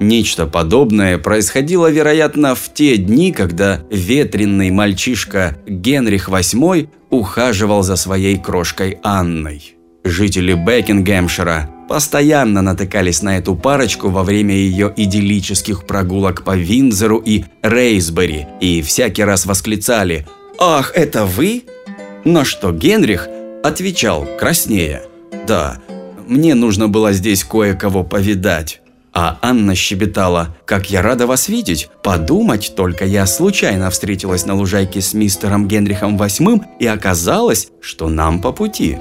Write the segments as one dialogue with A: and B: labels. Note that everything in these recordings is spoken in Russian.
A: Нечто подобное происходило, вероятно, в те дни, когда ветренный мальчишка Генрих VIII ухаживал за своей крошкой Анной. Жители Бекингемшира постоянно натыкались на эту парочку во время ее идиллических прогулок по Виндзору и Рейсбери и всякий раз восклицали «Ах, это вы?», на что Генрих отвечал краснея «Да, мне нужно было здесь кое-кого повидать». А Анна щебетала «Как я рада вас видеть! Подумать только, я случайно встретилась на лужайке с мистером Генрихом VIII и оказалось, что нам по пути».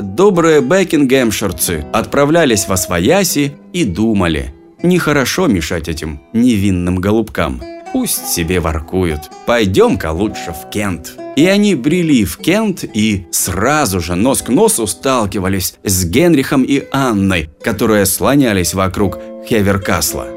A: Добрые бекингемширцы отправлялись во свояси и думали «Нехорошо мешать этим невинным голубкам. Пусть себе воркуют. Пойдем-ка лучше в Кент». И они брели в Кент и сразу же нос к носу сталкивались с Генрихом и Анной, которые слонялись вокруг Хеверкасла.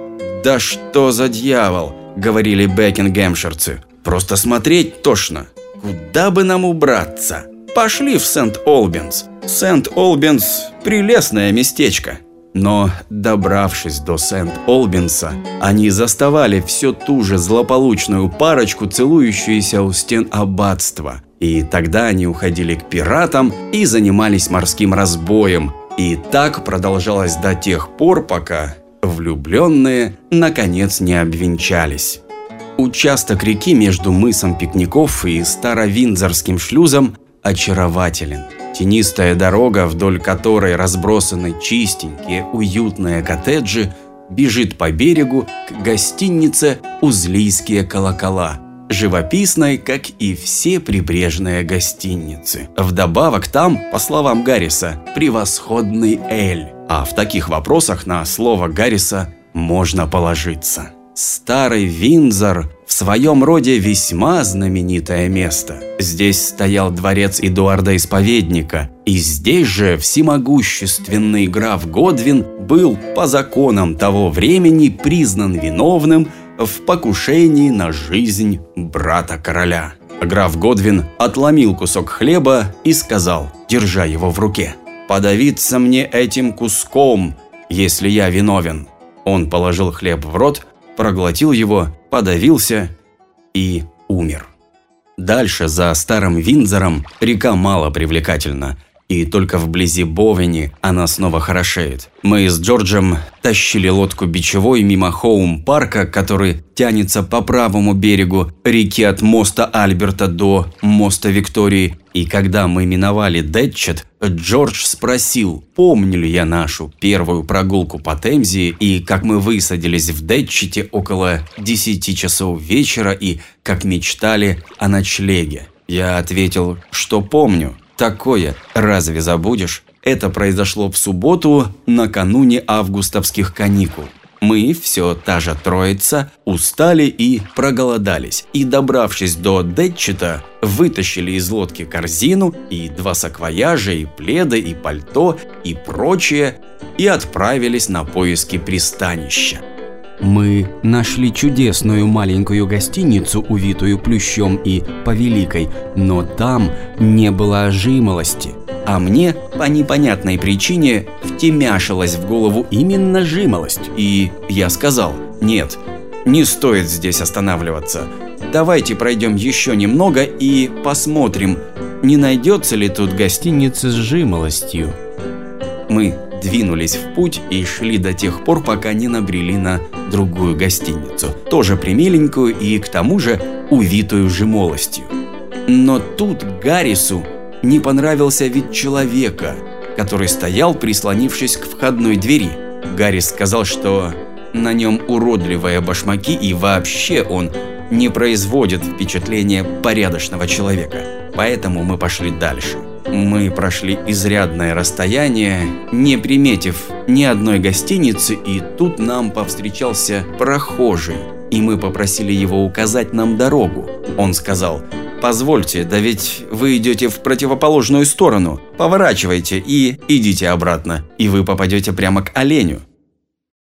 A: «Да что за дьявол!» – говорили бекингемширцы. «Просто смотреть тошно. Куда бы нам убраться? Пошли в Сент-Олбинс. Сент-Олбинс – прелестное местечко». Но, добравшись до Сент-Олбинса, они заставали все ту же злополучную парочку, целующуюся у стен аббатства. И тогда они уходили к пиратам и занимались морским разбоем. И так продолжалось до тех пор, пока влюбленные наконец не обвенчались. Участок реки между мысом Пикников и Старовиндзорским шлюзом очарователен. Тенистая дорога, вдоль которой разбросаны чистенькие, уютные коттеджи, бежит по берегу к гостинице «Узлийские колокола», живописной, как и все прибрежные гостиницы. Вдобавок там, по словам Гарриса, превосходный эль. А в таких вопросах на слово Гарриса можно положиться. Старый Винзор в своем роде весьма знаменитое место. Здесь стоял дворец Эдуарда Исповедника, и здесь же всемогущественный граф Годвин был по законам того времени признан виновным в покушении на жизнь брата короля. Граф Годвин отломил кусок хлеба и сказал, держа его в руке, «Подавиться мне этим куском, если я виновен». Он положил хлеб в рот, проглотил его, подавился и умер. Дальше, за Старым Виндзором, река мало привлекательна – и только вблизи Бовени она снова хорошеет. Мы с Джорджем тащили лодку бичевой мимо Хоум-парка, который тянется по правому берегу реки от моста Альберта до моста Виктории. И когда мы миновали Детчет, Джордж спросил, помню ли я нашу первую прогулку по Темзе и как мы высадились в Детчете около 10 часов вечера и как мечтали о ночлеге. Я ответил, что помню. Такое разве забудешь? Это произошло в субботу, накануне августовских каникул. Мы, все та же троица, устали и проголодались. И, добравшись до Детчета, вытащили из лодки корзину и два саквояжа, и пледы, и пальто, и прочее, и отправились на поиски пристанища. Мы нашли чудесную маленькую гостиницу, увитую плющом и повеликой, но там не было жимолости. А мне по непонятной причине втемяшилась в голову именно жимолость. И я сказал, нет, не стоит здесь останавливаться. Давайте пройдем еще немного и посмотрим, не найдется ли тут гостиница с жимолостью. Мы двинулись в путь и шли до тех пор, пока не набрели на другую гостиницу, тоже примиленькую и к тому же увитую жемолостью. Но тут Гаррису не понравился вид человека, который стоял, прислонившись к входной двери. Гаррис сказал, что на нем уродливые башмаки и вообще он не производит впечатления порядочного человека. Поэтому мы пошли дальше. Мы прошли изрядное расстояние, не приметив ни одной гостиницы, и тут нам повстречался прохожий, и мы попросили его указать нам дорогу. Он сказал, «Позвольте, да ведь вы идете в противоположную сторону. Поворачивайте и идите обратно, и вы попадете прямо к оленю».